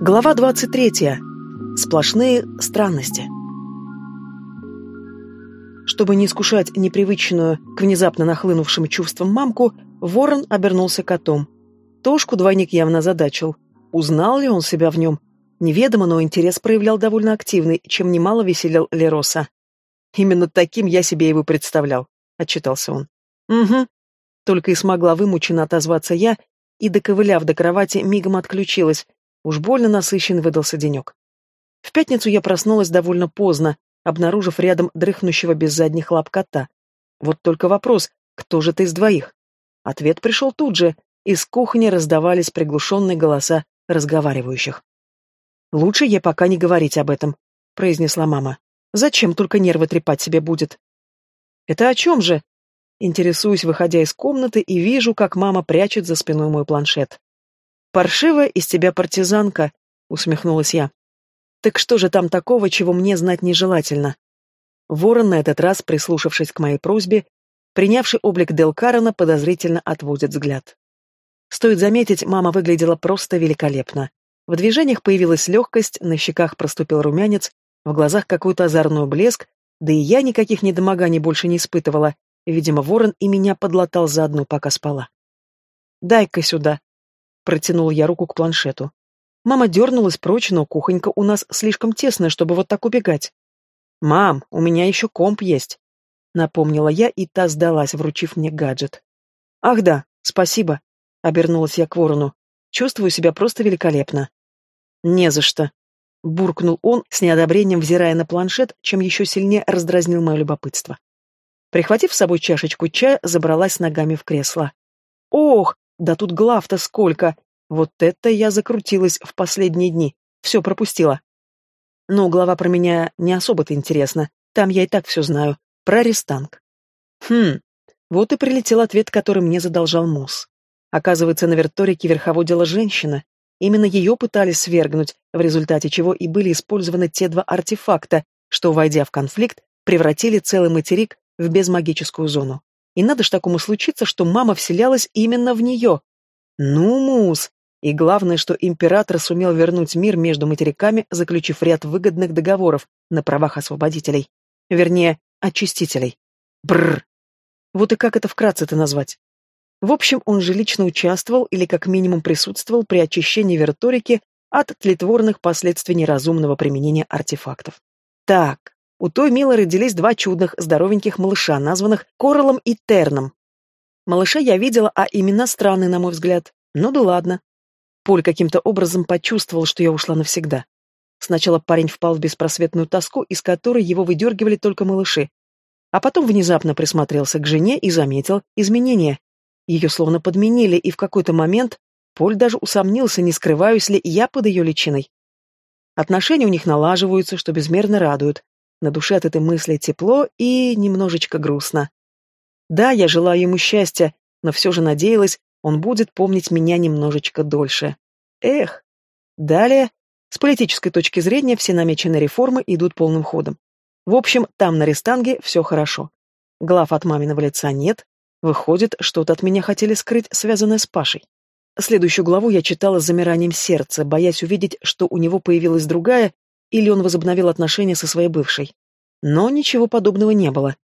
Глава 23. Сплошные странности. Чтобы не искушать непривычную к внезапно нахлынувшим чувствам мамку, ворон обернулся котом. Тошку двойник явно задачил. Узнал ли он себя в нем? Неведомо, но интерес проявлял довольно активный, чем немало веселил Лероса. «Именно таким я себе его представлял», — отчитался он. «Угу». Только и смогла вымученно отозваться я, и, доковыляв до кровати, мигом отключилась, Уж больно насыщен выдался денек. В пятницу я проснулась довольно поздно, обнаружив рядом дрыхнущего без задних лап кота. Вот только вопрос, кто же ты из двоих? Ответ пришел тут же, из кухни раздавались приглушенные голоса разговаривающих. «Лучше ей пока не говорить об этом», — произнесла мама. «Зачем только нервы трепать себе будет?» «Это о чем же?» Интересуюсь, выходя из комнаты, и вижу, как мама прячет за спиной мой планшет. «Паршивая из тебя партизанка», — усмехнулась я. «Так что же там такого, чего мне знать нежелательно?» Ворон на этот раз, прислушавшись к моей просьбе, принявший облик Дел Карена, подозрительно отводит взгляд. Стоит заметить, мама выглядела просто великолепно. В движениях появилась легкость, на щеках проступил румянец, в глазах какой-то озорной блеск, да и я никаких недомоганий больше не испытывала. Видимо, ворон и меня подлатал заодно, пока спала. «Дай-ка сюда», Протянул я руку к планшету. Мама дернулась прочь, но кухонька у нас слишком тесная, чтобы вот так убегать. «Мам, у меня еще комп есть», — напомнила я, и та сдалась, вручив мне гаджет. «Ах да, спасибо», — обернулась я к ворону. «Чувствую себя просто великолепно». «Не за что», — буркнул он, с неодобрением взирая на планшет, чем еще сильнее раздразнил мое любопытство. Прихватив с собой чашечку чая, забралась ногами в кресло. «Ох, да тут глав-то сколько! Вот это я закрутилась в последние дни. Все пропустила. Ну, глава про меня не особо-то интересна. Там я и так все знаю. Про Рестанг. Хм, вот и прилетел ответ, который мне задолжал Мус. Оказывается, на верторике верховодила женщина. Именно ее пытались свергнуть, в результате чего и были использованы те два артефакта, что, войдя в конфликт, превратили целый материк в безмагическую зону. И надо ж такому случиться, что мама вселялась именно в нее. Ну, мус! И главное, что император сумел вернуть мир между материками, заключив ряд выгодных договоров на правах освободителей. Вернее, очистителей. Бррр. Вот и как это вкратце-то назвать? В общем, он же лично участвовал или как минимум присутствовал при очищении верторики от тлетворных последствий неразумного применения артефактов. Так, у той Милы родились два чудных, здоровеньких малыша, названных Коралом и Терном. Малыша я видела, а имена странные, на мой взгляд. Ну да ладно. Поль каким-то образом почувствовал, что я ушла навсегда. Сначала парень впал в беспросветную тоску, из которой его выдергивали только малыши. А потом внезапно присмотрелся к жене и заметил изменения. Ее словно подменили, и в какой-то момент Поль даже усомнился, не скрываюсь ли я под ее личиной. Отношения у них налаживаются, что безмерно радует. На душе от этой мысли тепло и немножечко грустно. Да, я желаю ему счастья, но все же надеялась, он будет помнить меня немножечко дольше. Эх. Далее, с политической точки зрения, все намеченные реформы идут полным ходом. В общем, там на Рестанге все хорошо. Глав от маминого лица нет. Выходит, что-то от меня хотели скрыть, связанное с Пашей. Следующую главу я читала с замиранием сердца, боясь увидеть, что у него появилась другая, или он возобновил отношения со своей бывшей. Но ничего подобного не было.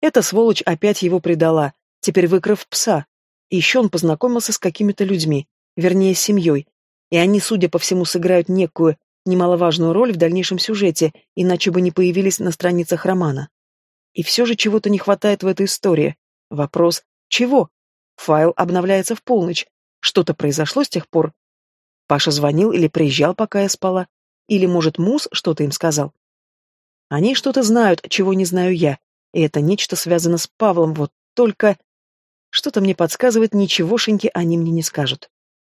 Эта сволочь опять его предала, теперь выкрав пса. И еще он познакомился с какими-то людьми, вернее, с семьей, и они, судя по всему, сыграют некую, немаловажную роль в дальнейшем сюжете, иначе бы не появились на страницах романа. И все же чего-то не хватает в этой истории. Вопрос «Чего?» Файл обновляется в полночь. Что-то произошло с тех пор? Паша звонил или приезжал, пока я спала? Или, может, Мус что-то им сказал? Они что-то знают, чего не знаю я, и это нечто связано с Павлом, вот только... Что-то мне подсказывает, ничегошеньки они мне не скажут.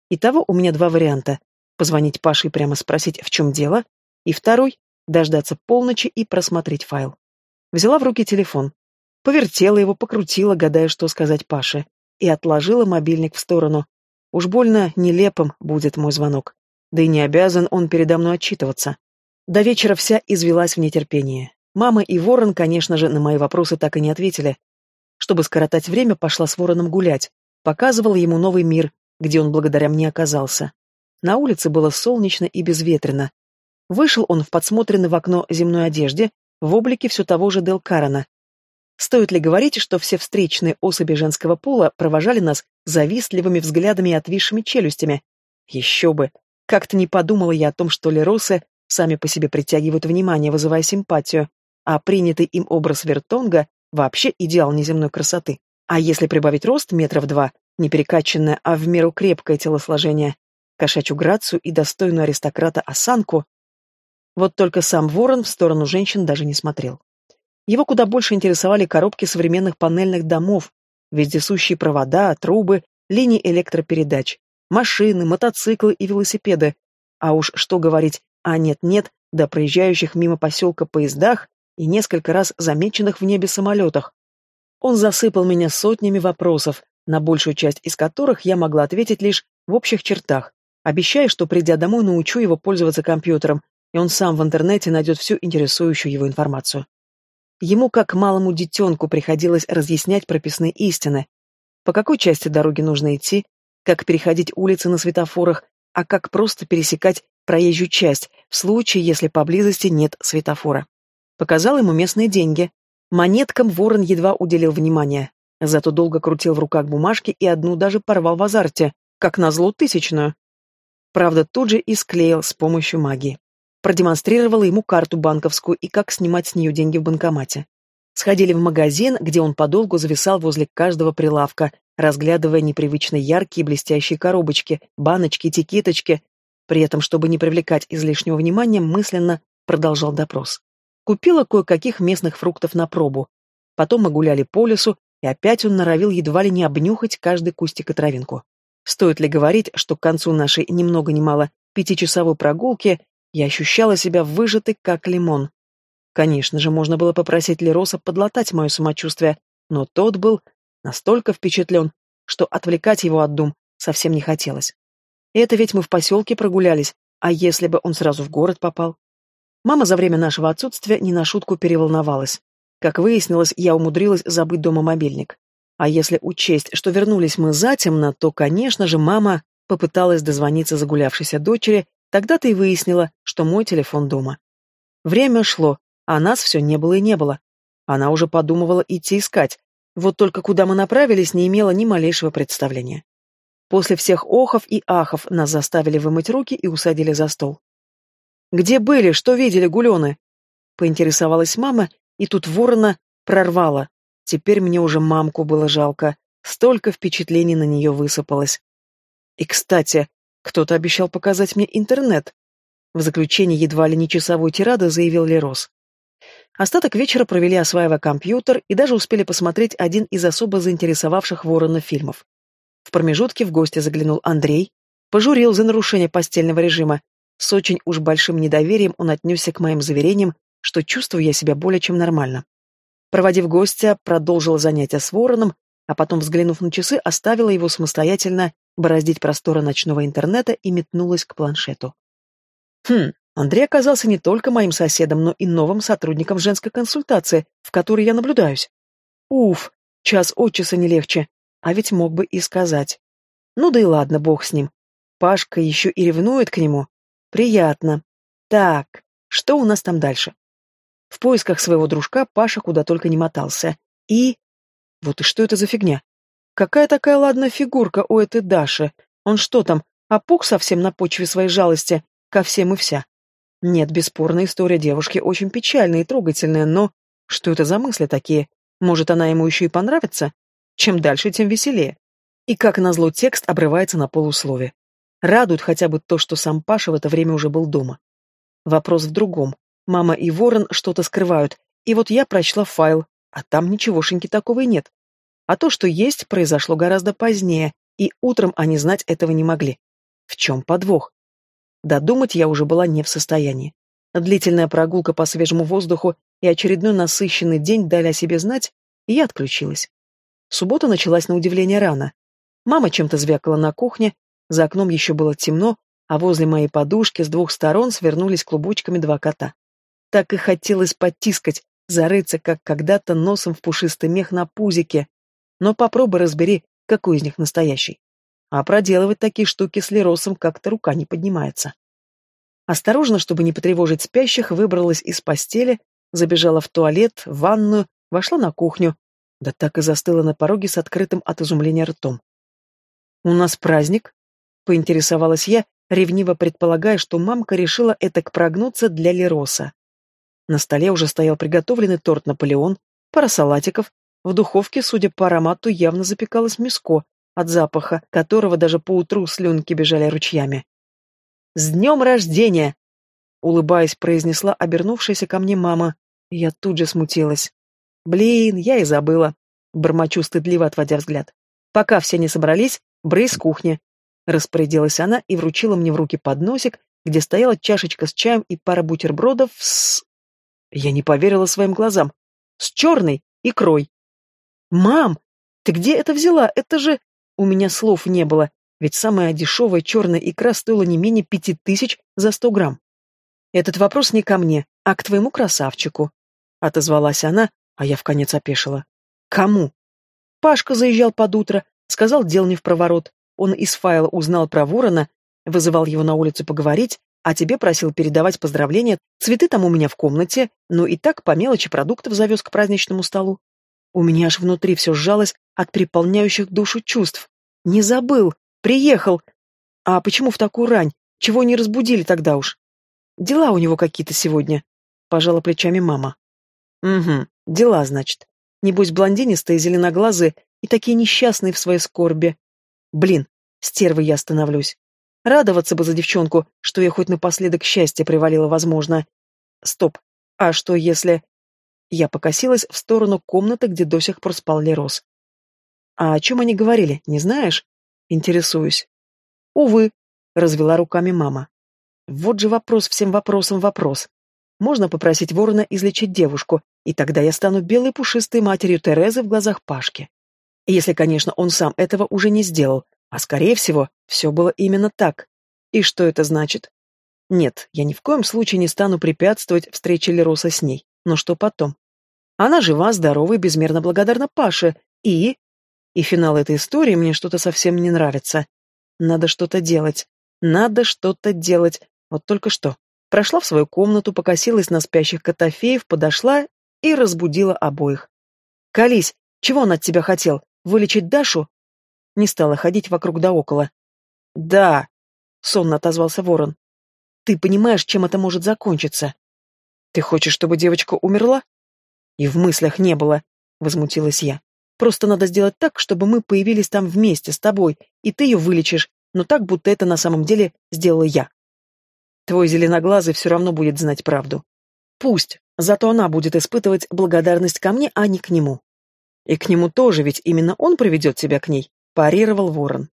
Итого у меня два варианта. Позвонить Паше и прямо спросить, в чем дело, и второй — дождаться полночи и просмотреть файл. Взяла в руки телефон. Повертела его, покрутила, гадая, что сказать Паше, и отложила мобильник в сторону. Уж больно нелепым будет мой звонок. Да и не обязан он передо мной отчитываться. До вечера вся извелась в нетерпении. Мама и Ворон, конечно же, на мои вопросы так и не ответили. Чтобы скоротать время, пошла с Вороном гулять. Показывала ему новый мир, где он благодаря мне оказался. На улице было солнечно и безветренно. Вышел он в подсмотренный в окно земной одежде, в облике все того же Дел Карена. Стоит ли говорить, что все встречные особи женского пола провожали нас завистливыми взглядами и отвисшими челюстями? Еще бы! Как-то не подумала я о том, что леросы сами по себе притягивают внимание, вызывая симпатию, а принятый им образ Вертонга вообще идеал неземной красоты. А если прибавить рост метров два, не перекачанное, а в меру крепкое телосложение, кошачью грацию и достойную аристократа осанку, вот только сам Ворон в сторону женщин даже не смотрел. Его куда больше интересовали коробки современных панельных домов, вездесущие провода, трубы, линии электропередач, машины, мотоциклы и велосипеды. А уж что говорить а нет-нет, до проезжающих мимо поселка поездах и несколько раз замеченных в небе самолетах. Он засыпал меня сотнями вопросов, на большую часть из которых я могла ответить лишь в общих чертах, обещая, что, придя домой, научу его пользоваться компьютером, и он сам в интернете найдет всю интересующую его информацию. Ему, как малому детенку, приходилось разъяснять прописные истины. По какой части дороги нужно идти, как переходить улицы на светофорах, а как просто пересекать проезжую часть, в случае, если поблизости нет светофора. Показал ему местные деньги. Монеткам ворон едва уделил внимания, зато долго крутил в руках бумажки и одну даже порвал в азарте, как назло тысячную. Правда, тут же и склеил с помощью магии. Продемонстрировала ему карту банковскую и как снимать с нее деньги в банкомате. Сходили в магазин, где он подолгу зависал возле каждого прилавка, разглядывая непривычно яркие блестящие коробочки, баночки, этикеточки, при этом, чтобы не привлекать излишнего внимания, мысленно продолжал допрос. Купила кое-каких местных фруктов на пробу. Потом мы гуляли по лесу, и опять он норовил едва ли не обнюхать каждый кустик и травинку. Стоит ли говорить, что к концу нашей ни много ни мало пятичасовой прогулки я ощущала себя выжатой, как лимон. Конечно же, можно было попросить Лероса подлатать мое самочувствие, но тот был настолько впечатлен, что отвлекать его от дум совсем не хотелось. Это ведь мы в поселке прогулялись, а если бы он сразу в город попал? Мама за время нашего отсутствия не на шутку переволновалась. Как выяснилось, я умудрилась забыть дома мобильник. А если учесть, что вернулись мы затемно, то, конечно же, мама попыталась дозвониться загулявшейся дочери, тогда-то и выяснила, что мой телефон дома. Время шло, а нас все не было и не было. Она уже подумывала идти искать, вот только куда мы направились, не имела ни малейшего представления. После всех охов и ахов нас заставили вымыть руки и усадили за стол. «Где были? Что видели гулены?» Поинтересовалась мама, и тут ворона прорвала. Теперь мне уже мамку было жалко. Столько впечатлений на нее высыпалось. И, кстати, кто-то обещал показать мне интернет. В заключение едва ли не часовой тирады заявил Лерос. Остаток вечера провели, осваивая компьютер, и даже успели посмотреть один из особо заинтересовавших ворона фильмов. В промежутке в гости заглянул Андрей, пожурил за нарушение постельного режима. С очень уж большим недоверием он отнесся к моим заверениям, что чувствую я себя более чем нормально. Проводив гостя, продолжила занятия с вороном, а потом, взглянув на часы, оставила его самостоятельно бороздить просторы ночного интернета и метнулась к планшету. Хм, Андрей оказался не только моим соседом, но и новым сотрудником женской консультации, в которой я наблюдаюсь. Уф, час от часа не легче. А ведь мог бы и сказать. Ну да и ладно, бог с ним. Пашка еще и ревнует к нему. Приятно. Так, что у нас там дальше? В поисках своего дружка Паша куда только не мотался. И... Вот и что это за фигня? Какая такая ладная фигурка у этой Даши? Он что там, опух совсем на почве своей жалости, ко всем и вся? Нет, бесспорно, история девушки очень печальная и трогательная, но... Что это за мысли такие? Может, она ему еще и понравится? Чем дальше, тем веселее. И как назло текст обрывается на полуслове. Радует хотя бы то, что сам Паша в это время уже был дома. Вопрос в другом. Мама и Ворон что-то скрывают, и вот я прочла файл, а там ничегошеньки такого и нет. А то, что есть, произошло гораздо позднее, и утром они знать этого не могли. В чем подвох? Додумать я уже была не в состоянии. Длительная прогулка по свежему воздуху и очередной насыщенный день дали о себе знать, и я отключилась. Суббота началась на удивление рано. Мама чем-то звякала на кухне, за окном еще было темно, а возле моей подушки с двух сторон свернулись клубочками два кота. Так и хотелось подтискать, зарыться, как когда-то носом в пушистый мех на пузике. Но попробуй разбери, какой из них настоящий. А проделывать такие штуки с Леросом как-то рука не поднимается. Осторожно, чтобы не потревожить спящих, выбралась из постели, забежала в туалет, в ванную, вошла на кухню, да так и застыла на пороге с открытым от изумления ртом. «У нас праздник?» — поинтересовалась я, ревниво предполагая, что мамка решила этак прогнуться для Лероса. На столе уже стоял приготовленный торт «Наполеон», пара салатиков, в духовке, судя по аромату, явно запекалось мяско, от запаха которого даже поутру слюнки бежали ручьями. «С днем рождения!» — улыбаясь, произнесла обернувшаяся ко мне мама. Я тут же смутилась. «Блин, я и забыла», — бормочу стыдливо, отводя взгляд. «Пока все не собрались, брей с кухни», — распорядилась она и вручила мне в руки подносик, где стояла чашечка с чаем и пара бутербродов с... Я не поверила своим глазам. С черной икрой. «Мам, ты где это взяла? Это же...» У меня слов не было, ведь самая дешевая черная икра стоила не менее пяти тысяч за сто грамм. «Этот вопрос не ко мне, а к твоему красавчику», — отозвалась она, а я вконец опешила. «Кому?» Пашка заезжал под утро, сказал дел не в проворот. Он из файла узнал про ворона, вызывал его на улицу поговорить, а тебе просил передавать поздравления, цветы там у меня в комнате, но и так по мелочи продуктов завез к праздничному столу. У меня аж внутри все сжалось от переполняющих душу чувств. Не забыл, приехал. А почему в такую рань? Чего не разбудили тогда уж? Дела у него какие-то сегодня, пожала плечами мама. Угу, дела, значит. Небось, блондинистые, зеленоглазые и такие несчастные в своей скорби. Блин, стервой я становлюсь. Радоваться бы за девчонку, что я хоть напоследок счастье привалила, возможно. Стоп. А что если... Я покосилась в сторону комнаты, где до сих пор спал Лерос. «А о чем они говорили, не знаешь?» «Интересуюсь». «Увы», — развела руками мама. «Вот же вопрос всем вопросам вопрос. Можно попросить ворона излечить девушку, и тогда я стану белой пушистой матерью Терезы в глазах Пашки. Если, конечно, он сам этого уже не сделал, а скорее всего, все было именно так. И что это значит? Нет, я ни в коем случае не стану препятствовать встрече Лероса с ней. Но что потом? Она жива, здорова и безмерно благодарна Паше. И... И финал этой истории мне что-то совсем не нравится. Надо что-то делать. Надо что-то делать. Вот только что. Прошла в свою комнату, покосилась на спящих котофеев, подошла и разбудила обоих. «Колись, чего он от тебя хотел? Вылечить Дашу?» Не стала ходить вокруг да около. «Да», — сонно отозвался ворон. «Ты понимаешь, чем это может закончиться?» «Ты хочешь, чтобы девочка умерла?» «И в мыслях не было», — возмутилась я. «Просто надо сделать так, чтобы мы появились там вместе с тобой, и ты ее вылечишь, но так, будто это на самом деле сделала я. Твой зеленоглазый все равно будет знать правду. Пусть, зато она будет испытывать благодарность ко мне, а не к нему. И к нему тоже, ведь именно он приведет тебя к ней», — парировал ворон.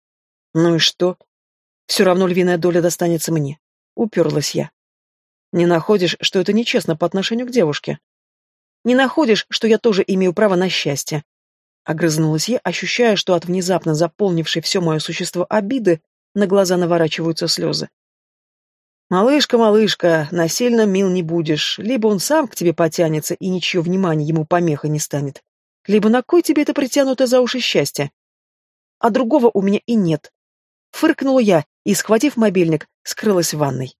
«Ну и что? Все равно львиная доля достанется мне», — уперлась я. Не находишь, что это нечестно по отношению к девушке? Не находишь, что я тоже имею право на счастье? Огрызнулась я, ощущая, что от внезапно заполнившей все мое существо обиды на глаза наворачиваются слезы. «Малышка, малышка, насильно мил не будешь. Либо он сам к тебе потянется, и ничье внимание ему помеха не станет. Либо на кой тебе это притянуто за уши счастье? А другого у меня и нет». Фыркнула я и, схватив мобильник, скрылась в ванной.